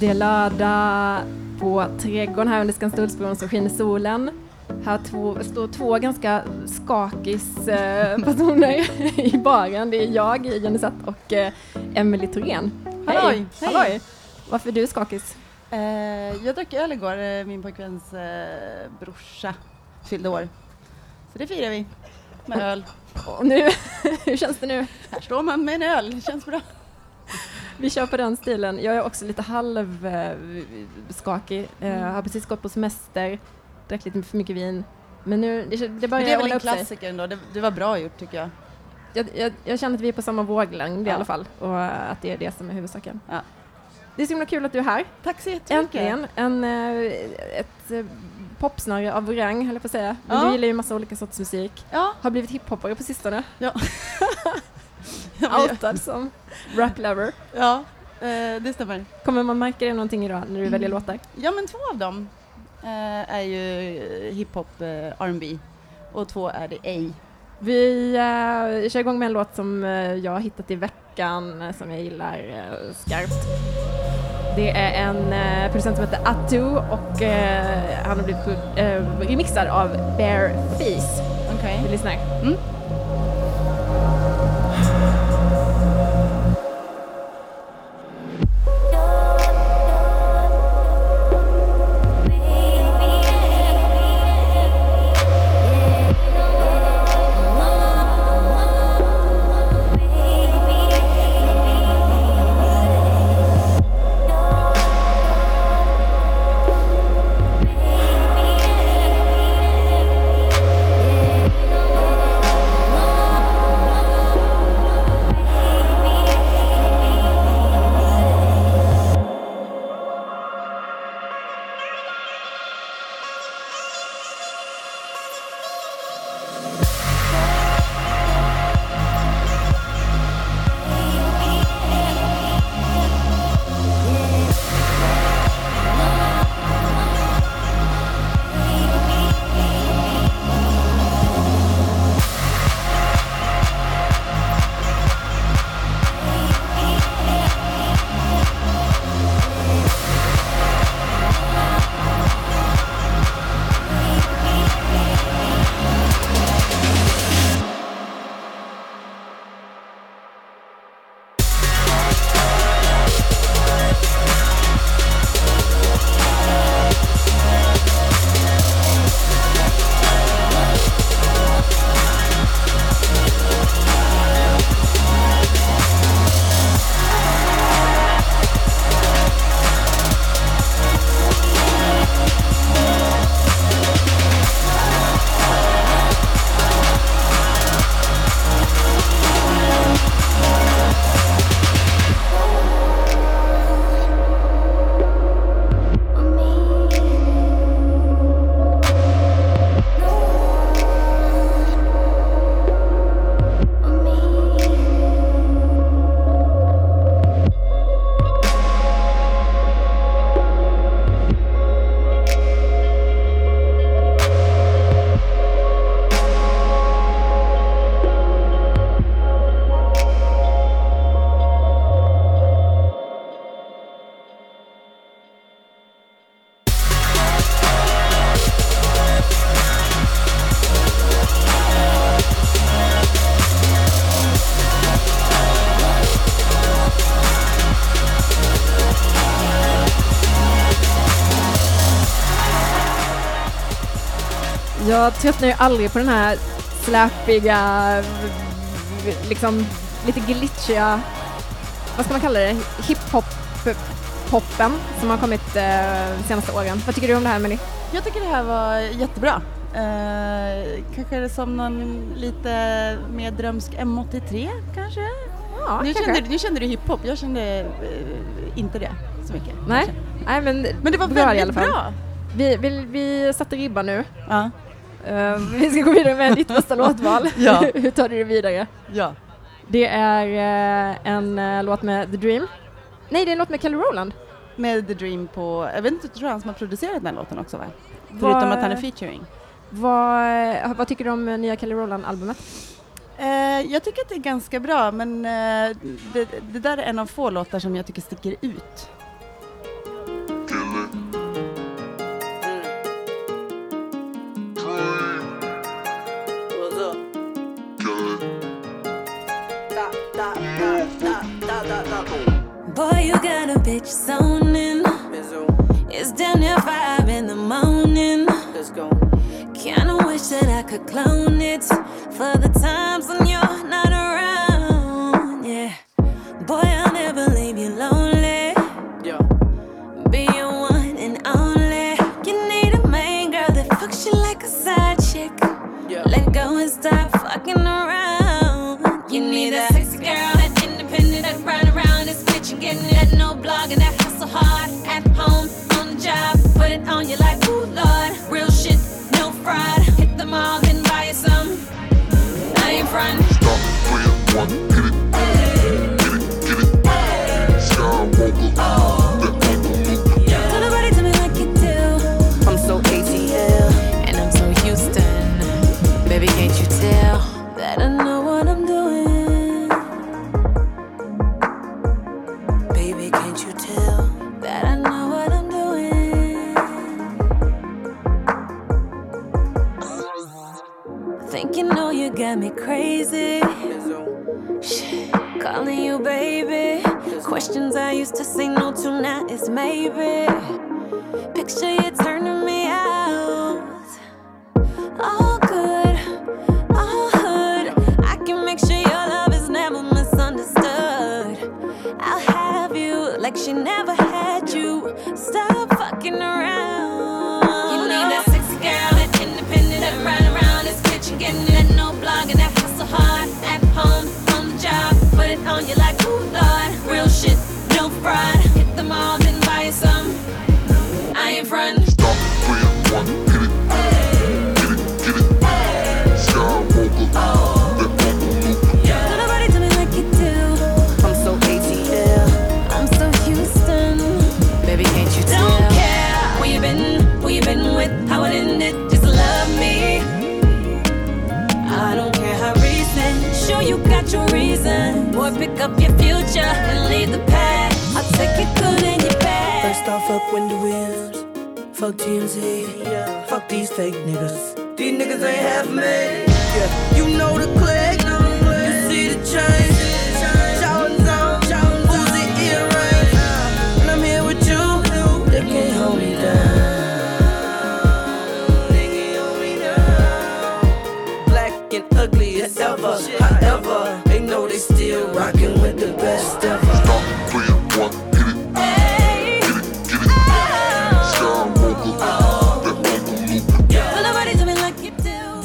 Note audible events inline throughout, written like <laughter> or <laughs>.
Det är lördag på trädgården här under Skanstullsbron så skiner solen. Här två, står två ganska skakis eh, personer <laughs> i baren. Det är jag, Jenny Satt och eh, Emelie Thorén. Halloj! Hej! Halloj! Varför är du skakis? Eh, jag drack öl igår, eh, min pojkväns eh, brorsa fyllde år. Så det firar vi med öl. Och nu, <laughs> hur känns det nu? Här står man med en öl, det känns bra. Vi kör på den stilen. Jag är också lite halv eh. Eh, har precis gått på semester, drack lite för mycket vin. Men nu, det, det börjar det är väl en klassiker ändå, det, det var bra gjort tycker jag. Jag, jag, jag känner att vi är på samma våglängd i Ja. alla fall och att det är det som är huvudsaken. Ja. Det är så himla kul att du är här. Tack så jättemycket. Äntligen! En, eh, ett popsnöre av rang, höll jag på att säga. Men Ja. du gillar ju massa olika sorts musik. Ja, Har blivit hiphoppare på sistone. ja. <laughs> Outad som rap-lover. ja eh, det stämmer. Kommer man märka det någonting idag när du väljer Mm. låtar? Ja men två av dem eh, är ju eh, hiphop, eh, R&B och två är det ej. Vi uh, kör igång med en låt som eh, jag har hittat i veckan eh, som jag gillar eh, skarpt. Det är en uh, producent som heter Atu och eh, han har blivit uh, remixad av Bare Face. Okej. Vi lyssnar. Mm. Jag tröttnar ju aldrig på den här släpiga, liksom lite glitchiga, vad ska man kalla det, hiphop-poppen som har kommit eh, de senaste åren. Vad tycker du om det här Emelie? Jag tycker det här var jättebra. Eh, kanske är det som någon lite mer drömsk M83 kanske? Ja, nu, kanske. kände, nu kände du hiphop, jag kände eh, inte det så mycket. Nej, nej men, Men det var bra i alla väldigt fall. bra. Vi, vi, vi satte ribban nu. Ja. Eh, vi ska gå vidare med ditt bästa låtval. <laughs> Ja. <laughs> Hur tar du det vidare? ja. Det är eh, en eh, låt med The Dream. Nej, det är en låt med Kelly Rowland. Med The Dream på, jag vet inte, tror han som har producerat den här låten också va? Förutom att han är featuring. Vad, eh, vad tycker du om nya Kelly Rowland-albumet? Jag tycker att det är ganska bra men det, det där är en av få låtar som jag tycker sticker ut. Got a bitch zoning. It's down near five in the morning. Let's go. Kinda wish that I could clone it for the times when you're not around. Yeah, boy, I'll never leave you lonely. Fuck TMZ. Yeah. Fuck these fake niggas. These niggas ain't half made. Yeah. You know the click. You see the change.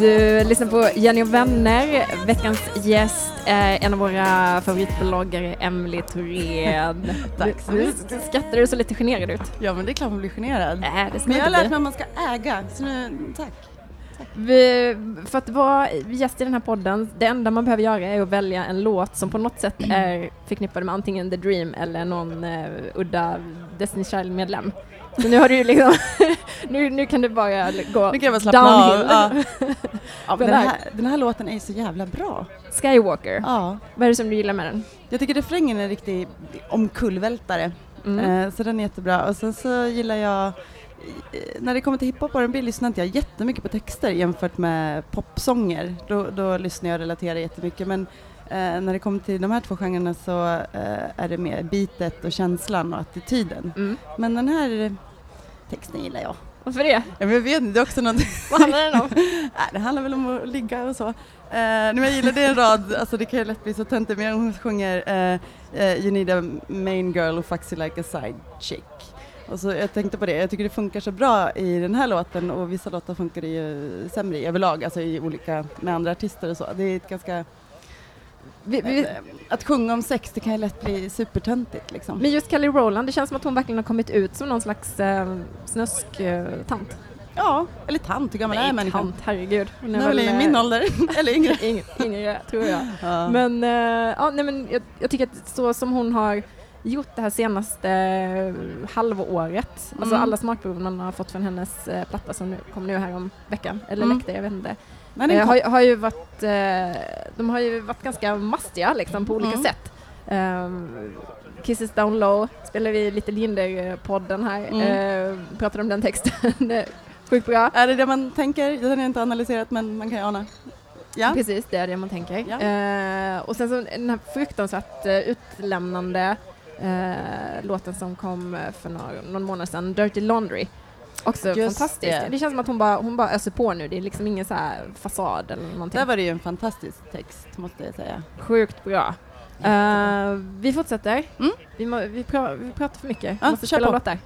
Du lyssnar på Jenny och vänner. Veckans gäst är en av våra favoritbloggare, Emily Thorén. <laughs> Tack så Du- mycket. du Skrattar du så lite generad ut? Ja men det är klart man blir generad. Nej, det ska Men jag har lärt mig att man ska äga, så nu, tack. Vi, för att vara gäst i den här podden, det enda man behöver göra är att välja en låt som på något sätt är förknippad med antingen The Dream eller någon uh, udda Destiny Child-medlem. Så nu har du liksom, <laughs> nu, nu kan du bara gå Nu kan jag bara downhill. Ja. <laughs> Ja, Den här, den här låten är ju så jävla bra. Skywalker, Ja. vad är det som du gillar med den? Jag tycker refrängen är en riktig omkullvältare. Mm. Eh, så den är jättebra. Och sen så gillar jag, eh, när det kommer till hiphop och R&B lyssnar inte jag jättemycket på texter jämfört med popsånger. Då, då lyssnar jag och relaterar jättemycket. Men eh, när det kommer till de här två genrerna så eh, är det mer beatet och känslan och attityden. Mm. Men den här eh, texten gillar jag. Varför det? Ja, men jag vet inte, det är också något <laughs> Vad handlar den om? <laughs> Nej, det handlar väl om att ligga och så. Uh, men jag gillar det en rad, alltså det kan ju lätt bli så töntigt, men hon sjunger eh, eh, You need a main girl who fucks you like a side chick. Och så jag tänkte på det, jag tycker det funkar så bra i den här låten och vissa låtar funkar det ju sämre i överlag, alltså i olika, med andra artister och så. Det är ett ganska, Vi, vi, eh, att sjunga om sex det kan ju lätt bli supertöntigt liksom. men just Kelly Rowland, det känns som att hon verkligen har kommit ut som någon slags eh, snusk-tant. Ja, eller tant, hur gammal är människan? tant, herregud. Hon är väl i eh, min ålder, <laughs> eller yngre. Yngre, tror jag. Ja. Men, eh, ja, nej, men jag, jag tycker att så som hon har gjort det här senaste eh, halvåret, alltså Mm. alla smakprov man har fått från hennes eh, platta som nu, kom nu här om veckan, eller Mm. läckte, jag vet inte. Men Eh, har, har ju varit, eh, de har ju varit ganska mastiga liksom, på olika Mm. sätt. Um, Kisses Down Low spelar vi lite Linder-podden här, Mm. eh, pratar om den texten. <laughs> Sjukt bra. Är det det man tänker? Den har jag inte analyserat men man kan ju ana. Ja. Precis, det är det man tänker. Ja. Och sen så den här fruktansvärt utlämnande låten som kom eh, för några, någon månad sedan, Dirty Laundry. Också Just fantastiskt. det. Det. känns som att hon bara, hon bara öser på nu, det är liksom ingen så här fasad eller någonting. Där var det ju en fantastisk text måste jag säga. Sjukt bra. Eh, vi fortsätter. Mm. Vi, må, vi, pra, vi pratar för mycket. Ja, måste spela låtar.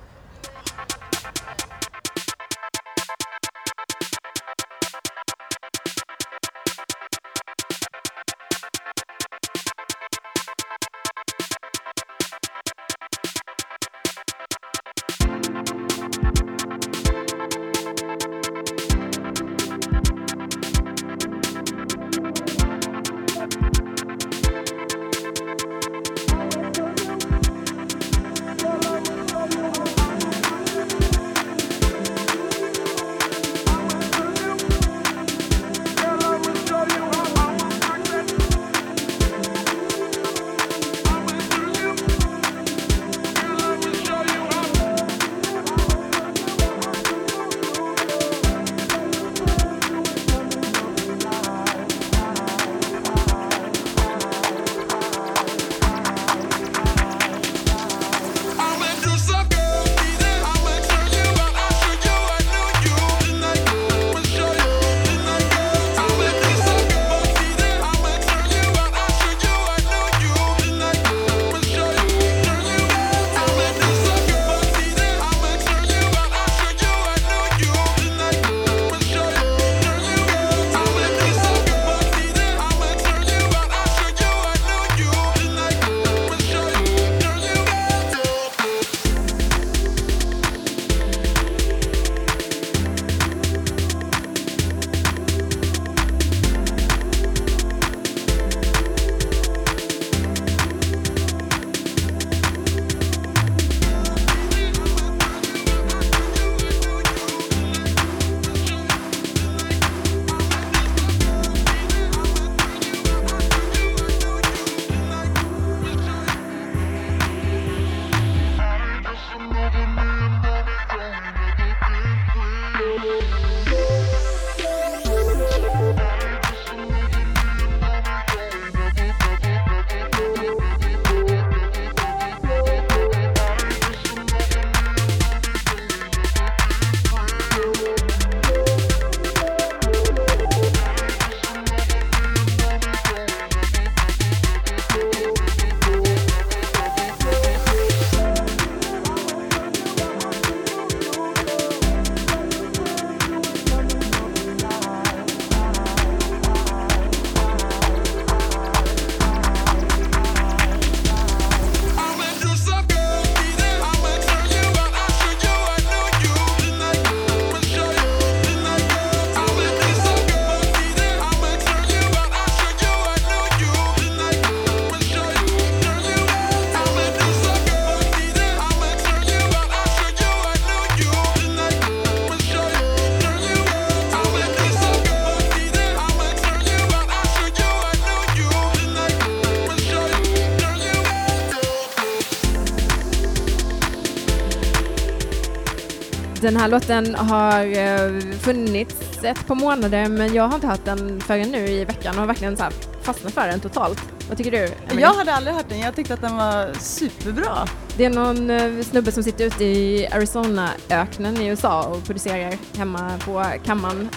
Den här låten har eh, funnits ett par månader men jag har inte hört den förrän nu i veckan och har verkligen så här fastnat för den totalt. Vad tycker du? Emily? Jag hade aldrig hört den, jag tyckte att den var superbra. Det är någon eh, snubbe som sitter ute i Arizona-öknen i USA och producerar hemma på kammaren.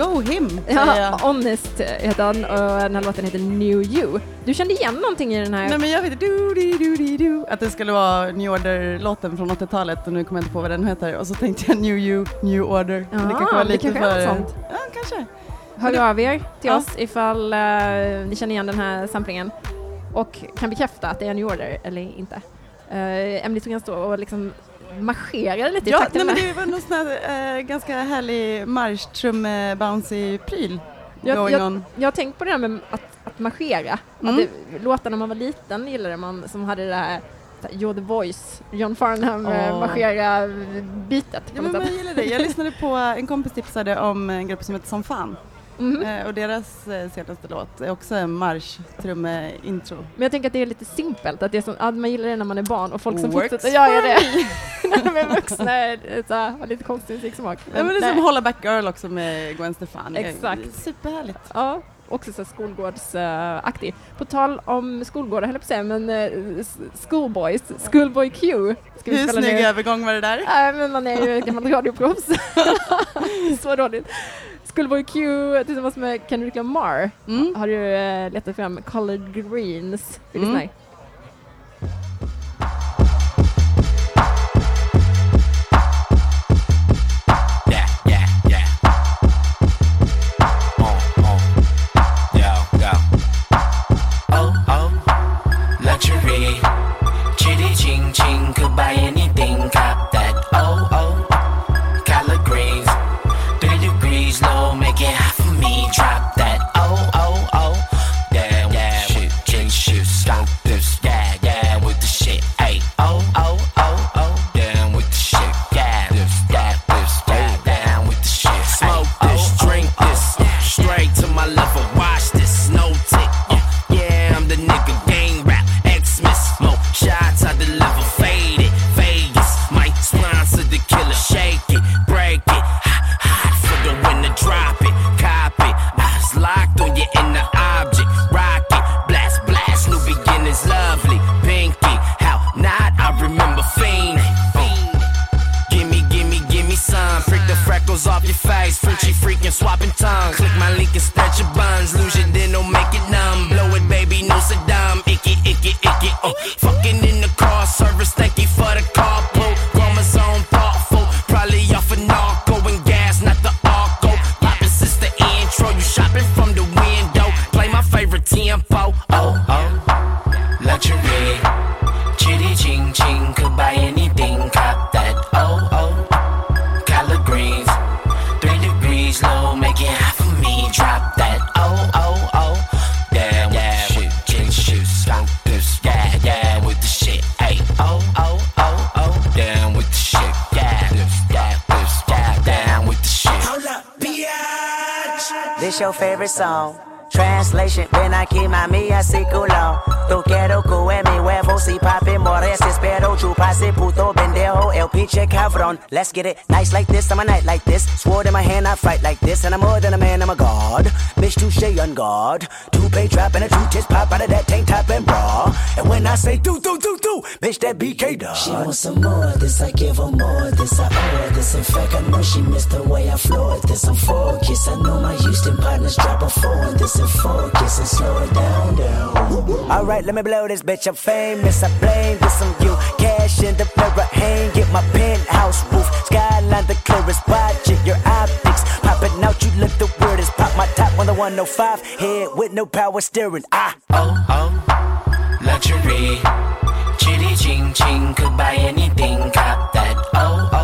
Go him, Ja. Honest heter han och den här låten heter New You. Du kände igen någonting i den här? Nej men jag vet du, du, du, du, du, att det skulle vara New Order-låten från 80-talet och nu kommer jag inte på vad den heter och så tänkte jag New You, New Order. Ja, det kanske var det lite kanske är för... något sånt. Ja, kanske. Hör av er till Ja. oss ifall eh, ni känner igen den här samplingen och kan bekräfta att det är New Order eller inte. Uh, Emily tog en stå och liksom marscherade lite i Ja, nej, men det var någon sån här eh, ganska härlig marsch-trum-bouncy-pryl Jag- jag-. Jag har tänkt på det här med att, att marschera. Mm. Att det, man var liten gillade man som hade det här You're the voice, John Farnham oh. Marschera bitet Ja, men sätt. gillar det. Jag <laughs> lyssnade på, en kompis tipsade om en grupp som heter Som fan Mhm. eh, och deras eh, senaste låt är också en marsch-trumme-intro. Men jag tänker att det är lite simpelt, att det är så, att man gillar det när man är barn och folk som Works fortsätter göra for det <laughs> när de är vuxna är så har lite konstig musiksmak. Ja, men det är nej. som Holla Back Girl också med Gwen Stefani. Exakt. Superhärligt. Ja, också så skolgårdsaktig. På tal om skolgårdar höll jag på att säga, men eh, Schoolboys, Schoolboy Q. Ska vi Hur snygg nu? övergång var det där? Nej, men man är ju ett gammalt radioproffs. <laughs> så dåligt. Schoolboy Q tillsammans med Kendrick Lamar Mm. har ju eh, letat fram Colored Greens. Mm. Favorite song. Translation, ven aquí mami así culo. Tú quiero que mi huevo si papi mores Espero chupase puto pendejo el pinche cabrón. Let's get it nice like this, I'm a night like this. Sword in my hand, I fight like this And I'm more than a man, I'm a god. Bitch touche on guard Two-pay trap and a two-tits pop out of that tank top and bra. And when I say do, do, do, do Bitch that BK dog She wants some more of this, I give her more of this, I owe her this. In fact, I know she missed the way I floored this. I'm focused, I know my Houston partners drop a four on this. And focus and slow it down, down. Alright, let me blow this bitch. I'm famous. I blame this on you. Cash in the mirror, hang get my penthouse roof. Skyline the clearest. Watch it, your optics popping out. You look the weirdest. Pop my top on the 105. Head with no power steering. Ah. oh oh luxury chitty ching ching could buy anything cop that oh oh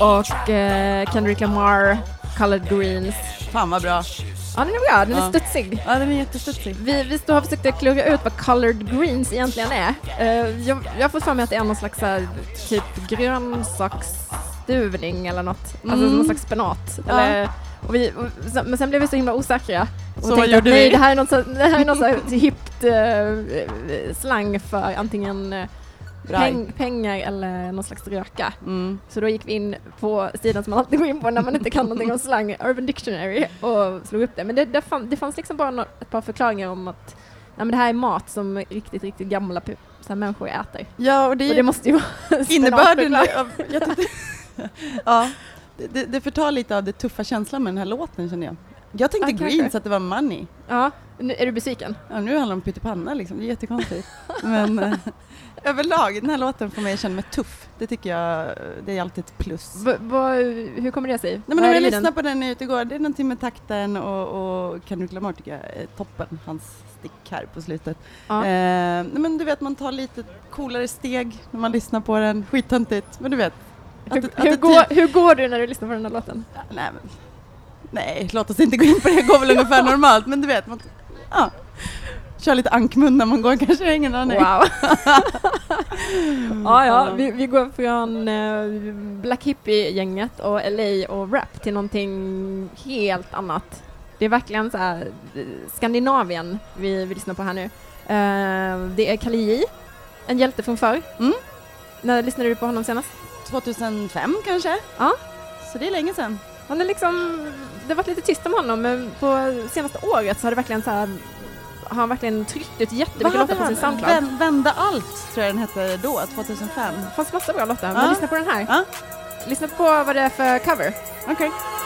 och eh, Kendrick Lamar, Colored Greens. Fan vad bra. Ja, den är bra. Den är Ja. studsig. Ja, den är jättestudsig. Vi, vi står och försökte klura ut vad colored greens egentligen är. Eh, jag, jag har fått för mig att det är någon slags så här, typ grönsaksstuvning eller något. Alltså Mm. någon slags spenat. Ja. Eller, och vi, och, men sen blev vi så himla osäkra. Och Så vad tänkte att gjorde nej, vi? det här är något, så, det här är något så <laughs> hippt eh, slang för antingen Braj. Peng, pengar eller någon slags röka. Mm. Så då gick vi in på sidan som man alltid går in på när man inte kan någonting om slang, Urban Dictionary, och slog upp det. Men det, det, fann, det fanns liksom bara ett par förklaringar om att ja, men det här är mat som riktigt, riktigt gamla så människor äter. Ja, och det Och det måste ju vara <laughs> innebörden av... <laughs> Ja, det- det, förtar lite av det tuffa känslan med den här låten känner jag. Jag tänkte kanske. Greens att det var money. Ja, nu, är du besviken? Ja, nu handlar det om pyttipanna liksom, det är jättekonstigt. Men eh, överlag, den här låten får mig att känna mig tuff. Det tycker jag, det är alltid ett plus. Va, hur kommer det sig? Nej, men när är jag lyssnade på den ute igår, det är någonting med takten och, och Kendrick Lamar tycker jag toppen, hans stick här på slutet. Ja. Eh, men du vet, man tar lite coolare steg när man lyssnar på den, skittöntigt, men du vet. Hur, att- hur, går, typ- hur går du när du lyssnar på den här låten? Nej, men, nej, låt oss inte gå in på det, det går väl <laughs> ungefär normalt, men du vet, man, ja, kör lite ankmun när man går kanske, jag ingen aning. Wow! <laughs> ja, ja, vi, vi går från eh, Black Hippie-gänget och LA och rap till någonting helt annat. Det är verkligen så här eh, Skandinavien vi, vi lyssnar på här nu. Eh, det är Kali en hjälte från förr. Mm. När lyssnade du på honom senast? 2005 kanske? Ja. Så det är länge sedan. Han är liksom, det har varit lite tyst om honom men på senaste året så har det verkligen så här har han verkligen tryckt ut jättemycket låtar på sin Soundcloud. Vän, Vända allt tror jag den hette då, 2005. Det fanns massa bra låtar, Ja. men lyssna på den här. Ja. Lyssna på vad det är för cover. Okej. Touching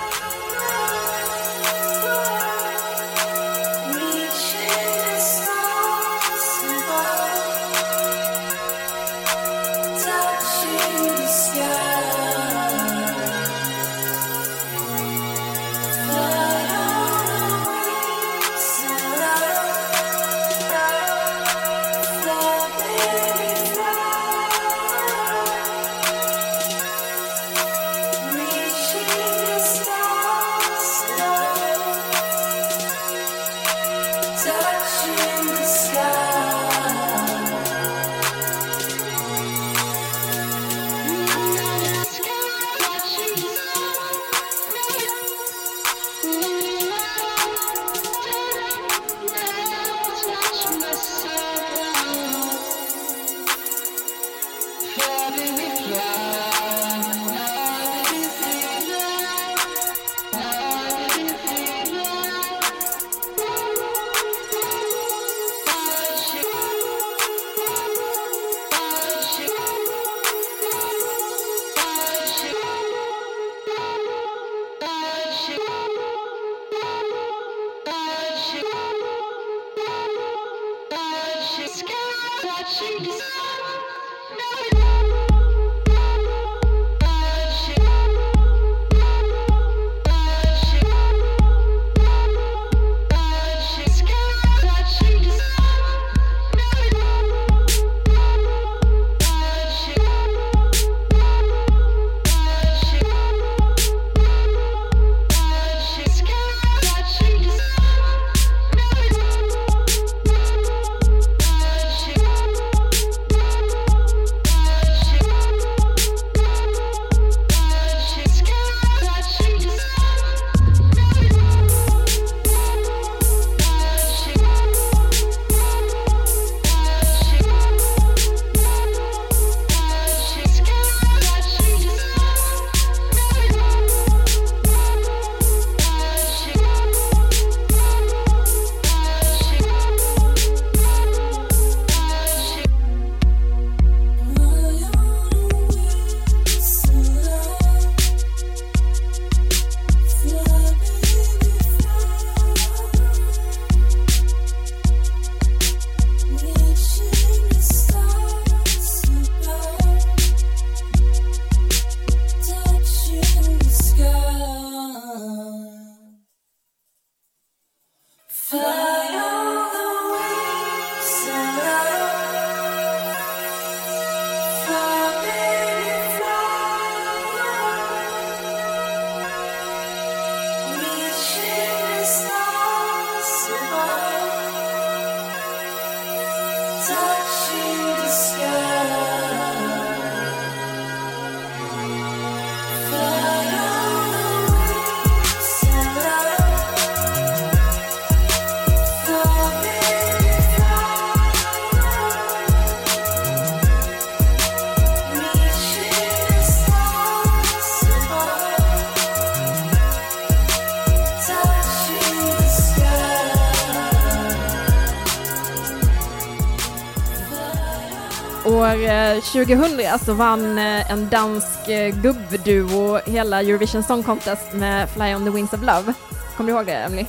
2000 så vann eh, en dansk eh, gubbduo hela Eurovision Song Contest med Fly on the Wings of Love. Kommer du ihåg det, Emily?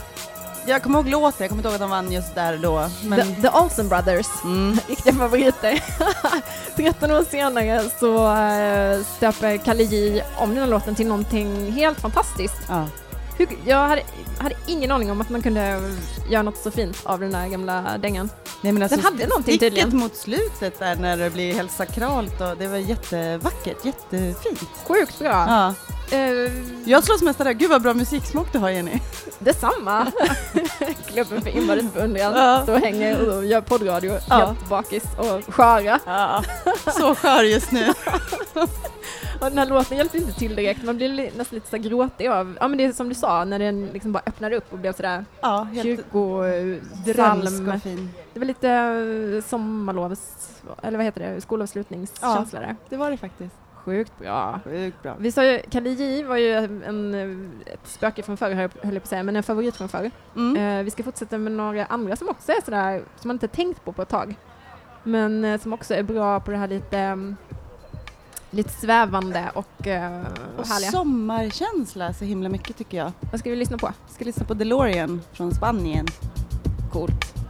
Jag kommer ihåg låten, jag kommer inte ihåg att de vann just där då. Men, The, the Olsen Brothers, mm, <laughs> riktiga favoriter. <laughs> 13 år senare så eh, stöper Kalle J om den här låten till någonting helt fantastiskt. ja. Jag hade, hade ingen aning om att man kunde göra något så fint av den där gamla dängan. Nej, men alltså, Den hade någonting sticket tydligen. mot slutet där när det blir helt sakralt och det var jättevackert, jättefint. Sjukt bra. Ja. Eh, Jag slåss mest där, gud vad bra musiksmak du har Jenny. Detsamma! <laughs> Klubben för inbördes beundran Ja. står och hänger och gör poddradio Ja. helt bakis och sköra. Ja. Så skör just nu. <laughs> Och den här låten hjälpte inte till direkt, man blir li- nästan lite så gråtig av, ja men det är som du sa, när den liksom bara öppnar upp och blev sådär Ja, kyrkosalm. Det var lite eh, sommarlovs, eller vad heter det, skolavslutningskänsla där. Det var det faktiskt. Sjukt bra. Sjukt bra. Vi sa ju, Kalle J var ju en, ett spöke från förr höll jag på att säga, men en favorit från förr. Mm. Eh, vi ska fortsätta med några andra som också är sådär, som man inte tänkt på på ett tag. Men eh, som också är bra på det här lite, mm, lite svävande och, eh, Och härliga. sommarkänsla så himla mycket tycker jag. Vad ska vi lyssna på? Jag ska lyssna på DeLorean från Spanien. Coolt.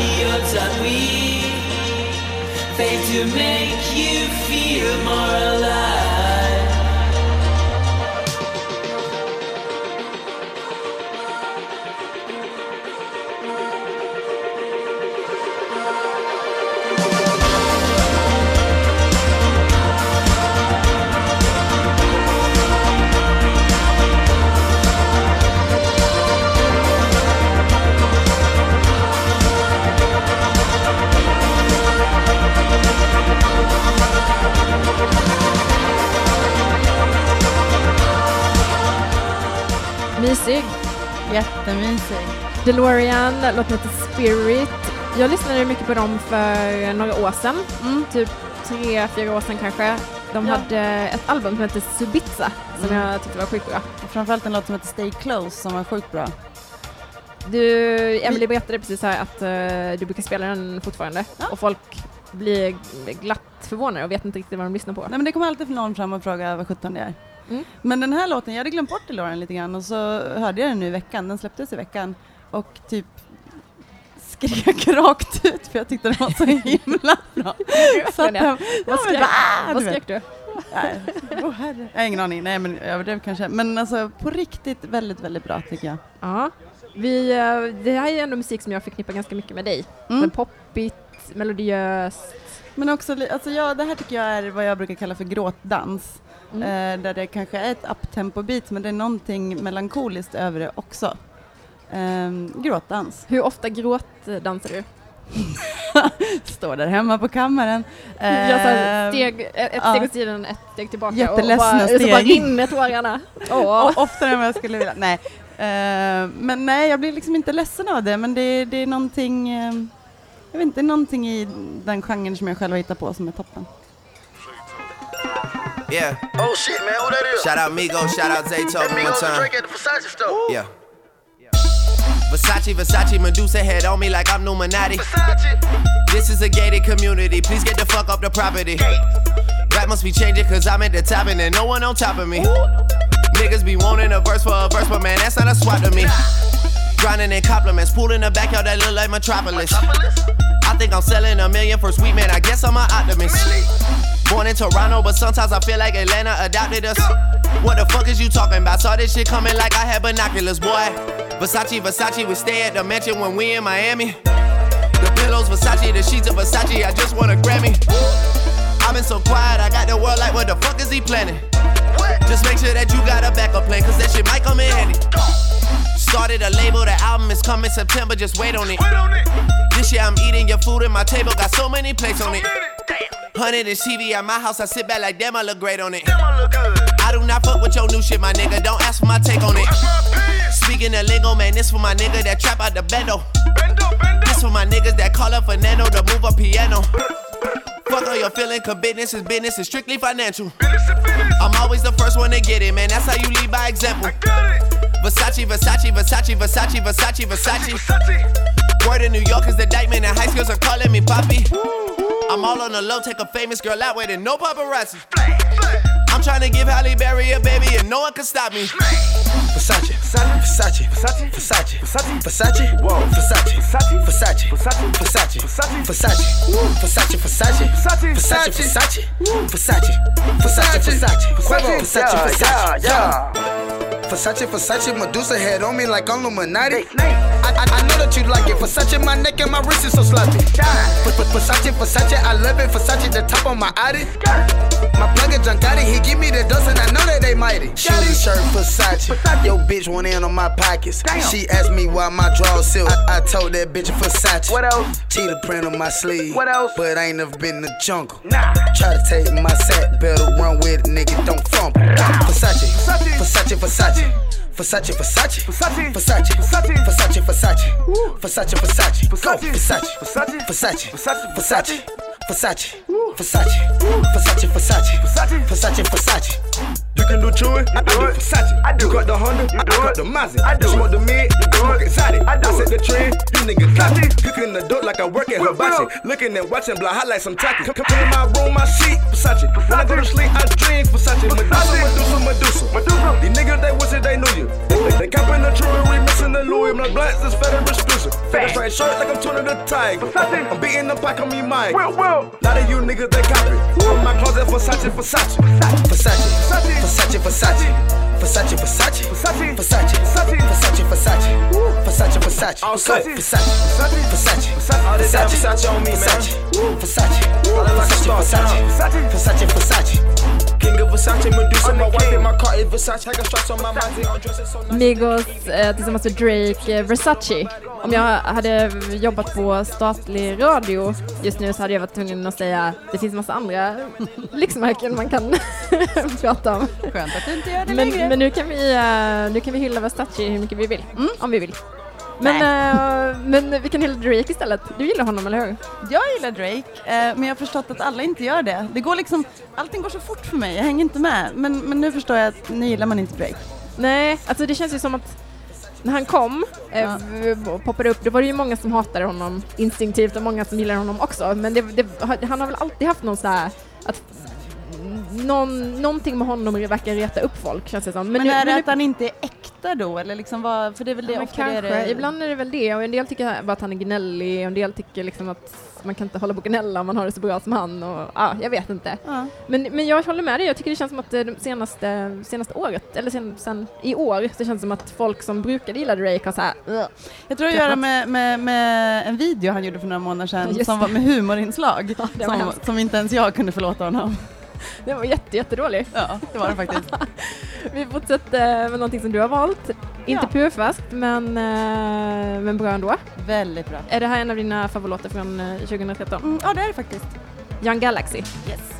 The roads that we faith to make you feel more alive. Mysig. Jättemysig. DeLorean, låten heter Spirit. Jag lyssnade mycket på dem för några år sedan, Mm. typ tre, fyra år sedan kanske. De Ja. hade ett album som hette Subiza som Mm. jag tyckte var sjukt bra. Framförallt en låt som heter Stay Close som var sjukt bra. Du, Emily berättade precis här att eh, du brukar spela den fortfarande Ja. och folk blir glatt förvånade och vet inte riktigt vad de lyssnar på. Nej men det kommer alltid någon fram och fråga vad sjutton det är. Mm. Men den här låten, jag hade glömt bort DeLorean lite grann och så hörde jag den nu i veckan, den släpptes i veckan och typ skrek <laughs> rakt ut för jag tyckte den var så himla <laughs> bra. Satt hem, Vad ja, men skrek, bara, vad du vet. skrek du? Nej, <laughs> åh, herre. Jag har ingen aning, nej men jag överdrev kanske. Men alltså på riktigt väldigt, väldigt bra tycker jag. Ja. Vi, eh, det här är ändå musik som jag förknippar ganska mycket med dig. Mm. Poppigt, melodiöst. Men också, alltså ja, det här tycker jag är vad jag brukar kalla för gråtdans. Mm. Eh, där det kanske är ett uptempo-beat men det är någonting melankoliskt över det också. Ehm, gråtdans. Hur ofta gråtdansar du? <laughs> Står där hemma på kammaren. Jag tar Ehm, steg, ett ett ja. steg åt sidan, ett steg tillbaka Jätteledsna och bara, så steg. bara rinner tårarna. <laughs> Och oftare än vad jag skulle vilja. Nej. Ehm, men nej, jag blir liksom inte ledsen av det men det, det är någonting ehm, jag vet inte, någonting i den genren som jag själv har hittat på som är toppen. Yeah. Oh shit, man, who that is? Shout out Migo, shout out Zayto That one time. Drake at the Versace store. Yeah. Versace, Versace, Medusa head on me like I'm Illuminati. Versace. This is a gated community. Please get the fuck off the property. Rap must be changing cause I'm at the top and there's no one on top of me. Niggas be wanting a verse for a verse, but man, that's not a swap to me. Grinding in compliments, pool in the backyard that look like Metropolis. I think I'm selling a million for sweet man, I guess I'm an optimist. Born in Toronto, but sometimes I feel like Atlanta adopted us. What the fuck is you talking about? Saw this shit coming like I had binoculars, boy. Versace, Versace, we stay at the mansion when we in Miami. The pillows, Versace, the sheets of Versace, I just want a Grammy. I've been so quiet, I got the world like, what the fuck is he planning? Just make sure that you got a backup plan, cause that shit might come in handy. Started a label, the album is coming September, just wait on it. Wait on it. This year I'm eating your food and my table got so many plates on it. Hundred inch TV at my house, I sit back like damn, I look great on it. damn, I look good. I do not fuck with your new shit, my nigga. Don't ask for my take on it. That's my pants. Speaking of lingo, man, this for my nigga that trap out the bendo. Bend up, bend This for my niggas that call up Fernando to move a piano. Fuck all your feeling, cause business is business, it's strictly financial. I'm always the first one to get it, man. That's how you lead by example. Versace, Versace, Versace, Versace, Versace, Versace. Versace. Word in New York is the Dykeman, and high schools are calling me Poppy. I'm all on the low, take a famous girl out with it, no paparazzi. I'm trying to give Halle Berry a baby, and no one can stop me. Versace, Versace, Versace, Versace, Versace, Versace, Whoa. Versace, Versace, Versace, Versace, Versace, Versace, Versace, Versace, Versace, Versace, Versace, Versace, Versace, Versace, Versace, Versace, Versace, yeah. Versace, Versace, Medusa head on me like I'm Illuminati. I, I, I know that you like it. Versace, my neck and my wrist is so sloppy. Ver- ver- Versace, Versace, I love it. Versace, the top of my Audi. My plug is Giancotti, he give me the dust and I know that they mighty. Shoes shirt, Versace. Yo, bitch went in on my pockets. She asked me why my drawers silk. Uh, I, I told that bitch Versace. What else? Cheetah print on my sleeve. What else? But I ain't never been in the jungle. Nah. Try to take my sack, better run with it, nigga, don't fumble. Versace, Versace, Versace, Versace. Versace, Versace, Versace, Versace, Versace, Versace, Versace, Versace, Versace, Go, Versace, Versace, Versace, Versace, Versace, Versace, Versace, Versace, Versace, Versace. You can do chewing, I do it. Versace, I do. You got the Honda, I do got the Mazda. I do. Smoke the mid, you do smoke exotic. I do. I set the trend, you niggas copy. Cooking the dope like I work at Hibachi. Looking and watching, blah, like some tacky. Come, come in my room, my sheet, Versace. When I go to sleep, I dream Versace. Medusa, Medusa, Medusa. Medusa. These niggas, they wish that they knew you. They, they copping the jewelry, missing the Louis. My blacks is fed and exclusive. Fed straight shirt like I'm turning the tiger. I'm beating the pack on me, Mike. Well, well. Lot of you niggas, they copy. From my closet, Versace, Versace. Versace, Versace, Versace, Versace. Versace, Versace, Versace, Versace, Versace, Versace, Versace, Versace, Versace, Versace, Versace, Versace, all this Versace. On me, man. Versace, King of Versace, Medusa, my wife in my car is Versace. I got straps on my mind. Migos eh, tillsammans med Drake, eh, Versace. Om jag hade jobbat på statlig radio just nu så hade jag varit tvungen att säga det finns massa andra lyxmärken man kan <laughs> prata om. Skönt att du inte gör det Men, längre. men nu, kan vi, eh, nu kan vi hylla Versace hur mycket vi vill, om vi vill. Men, eh, men vi kan hylla Drake istället. Du gillar honom, eller hur? Jag gillar Drake, eh, men jag har förstått att alla inte gör det. Det går liksom, allting går så fort för mig, jag hänger inte med. Men, men nu förstår jag att nu gillar man inte Drake. Nej, alltså det känns ju som att när han kom eh, och poppade upp, då var det ju många som hatade honom instinktivt och många som gillade honom också. Men det, det, han har väl alltid haft någon sån här att någon, någonting med honom verkar reta upp folk känns det som. Men, nu- är det nu- att han inte är äkta då? Eller liksom vad, för det är väl det Ja, ofta kanske. det. Ibland är det väl det och en del tycker bara att han är gnällig och en del tycker liksom att man kan inte hålla på och gnälla om man har det så bra som han och ja, jag vet inte. Ja. Men, men jag håller med dig, jag tycker det känns som att det senaste, senaste året, eller sen, sen i år, så känns det som att folk som brukade gilla Drake har såhär Jag tror det har att göra med, med, med en video han gjorde för några månader sedan Just som var med humorinslag Ja, som, som inte ens jag kunde förlåta honom. Det var jätte, jättedålig. Ja, det var det faktiskt. <laughs> Vi fortsätter med någonting som du har valt. Inte Ja. purfärskt, men, eh, men bra ändå. Väldigt bra. Är det här en av dina favoritlåtar från eh, 2013? Mm, ja, det är det faktiskt. Young Galaxy. Yes.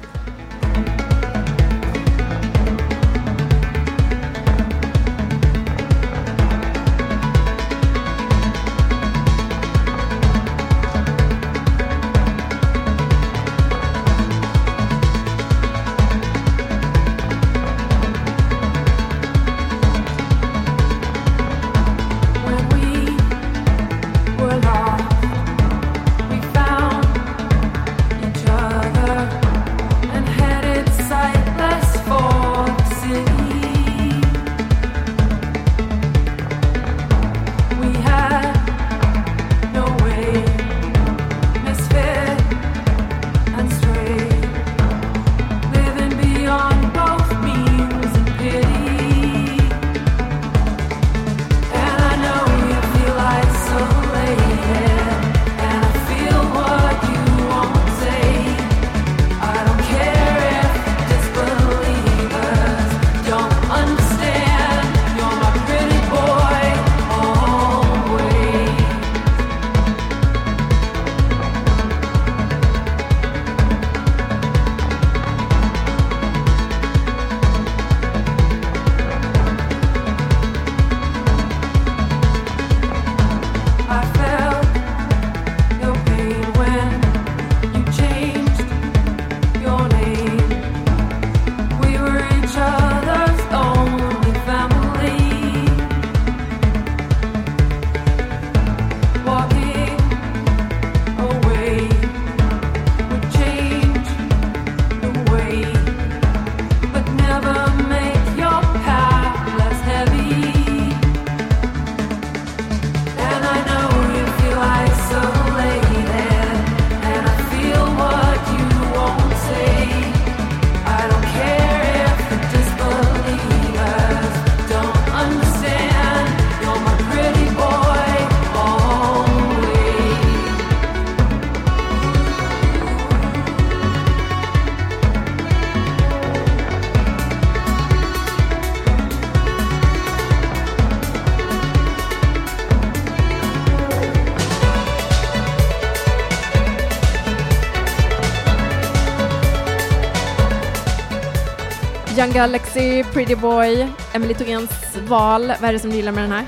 Young Galaxy, Pretty Boy, Emily Thoréns val. Vad är det som du gillar med den här?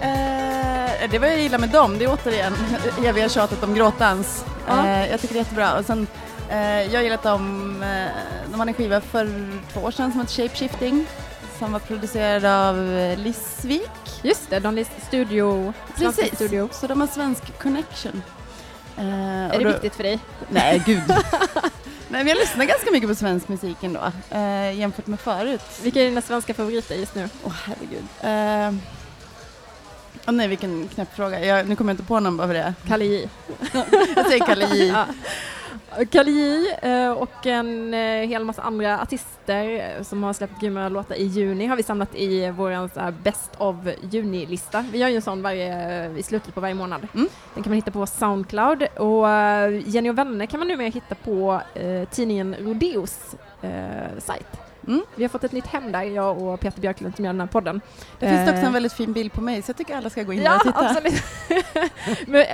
Eh, det var jag gillar med dem, det är återigen <laughs> eviga tjatet om gråtdans. Ja. Eh, jag tycker det är jättebra. Och sen, eh, jag har gillat dem, eh, de hade en skiva för två år sedan som hette Shape Shifting som var producerad av eh, Lissvik. Just det, de studio, Precis, studio. så de har svensk connection. Eh, Är det då- viktigt för dig? Nej, gud. <laughs> Nej, men jag lyssnar ganska mycket på svensk musik ändå, eh, jämfört med förut. Vilka är dina svenska favoriter just nu? Åh herregud. Eh, åh nej, vilken knäpp fråga. Jag, nu kommer jag inte på någon bara för det. Kalle J. <laughs> Jag säger Kalle J. Ja. Kalle J eh, och en eh, hel massa andra artister eh, som har släppt grymma låtar i juni har vi samlat i vår Best of juni-lista. Vi gör ju en sån varje, i slutet på varje månad. Mm. Den kan man hitta på Soundcloud och Jenny och vänner kan man numera hitta på eh, tidningen Rodeos eh, sajt. Mm. Vi har fått ett nytt hem där, jag och Peter Björklund som gör den här podden. Det finns också Eh, en väldigt fin bild på mig så jag tycker alla ska gå in Ja, och titta. absolut.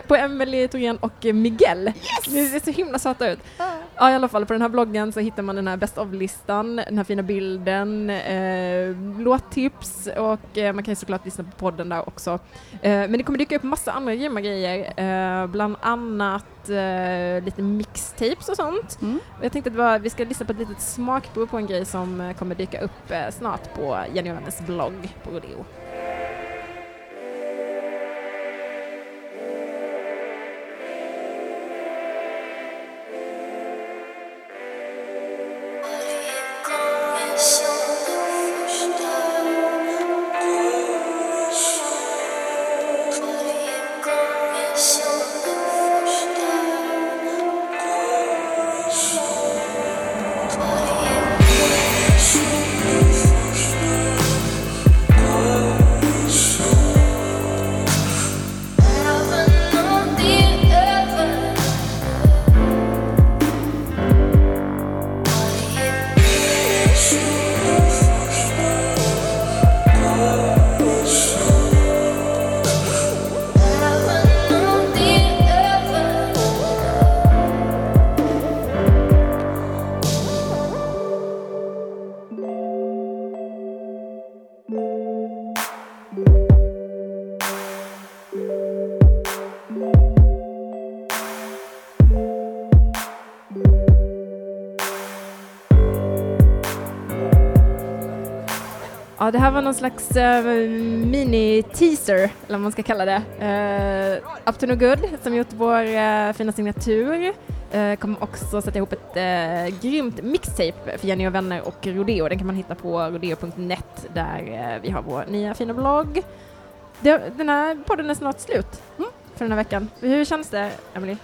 <laughs> På Emelie Thorén och Miguel. Det ser så himla söta ut. Ja, i alla fall på den här bloggen så hittar man den här Best of-listan, den här fina bilden, eh, låttips och eh, man kan ju såklart lyssna på podden där också. Eh, men det kommer dyka upp massa andra grymma grejer, eh, bland annat eh, lite mixtapes och sånt. Mm. Jag tänkte att var, vi ska lyssna på ett litet smakprov på en grej som eh, kommer dyka upp eh, snart på Jenny och Wennes blogg på Rodeo. Ja, det här var någon slags eh, mini-teaser, eller vad man ska kalla det. Uh, Up to no good, som gjort vår eh, fina signatur. Uh, kommer också sätta ihop ett uh, grymt mixtape för Jenny och vänner och Rodeo. Den kan man hitta på rodeo.net där vi har vår nya fina blogg. Det, den här podden är snart slut Mm. för den här veckan. Hur känns det, Emily?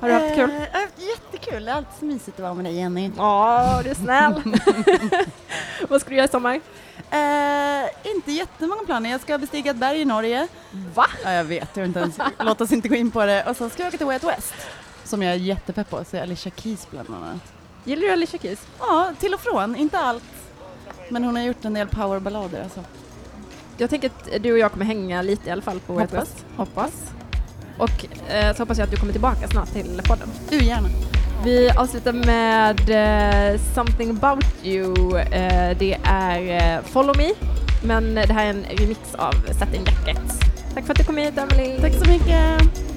Har du haft kul? Jag har haft jättekul, det är alltid så mysigt att vara med dig Jenny. Ja, du är snäll. <laughs> vad ska du göra i sommar? Eh, inte jättemånga planer, jag ska bestiga ett berg i Norge. Va? Ja, jag vet, jag inte ens, låt oss inte gå in på det. Och sen ska jag åka till Way Out West, som jag är jättepepp på, så Alicia Keys bland annat. Gillar du Alicia Keys? Ja, till och från, inte allt. Men hon har gjort en del powerballader alltså. Jag tänker att du och jag kommer hänga lite i alla fall på Way Out Hoppas. West. Hoppas. Och eh, så hoppas jag att du kommer tillbaka snart till podden. Du gärna. Vi avslutar med uh, Something about you. Uh, det är uh, Follow Me, men det här är en remix av Satin jacket. Tack för att du kom hit, Emily. Tack så mycket.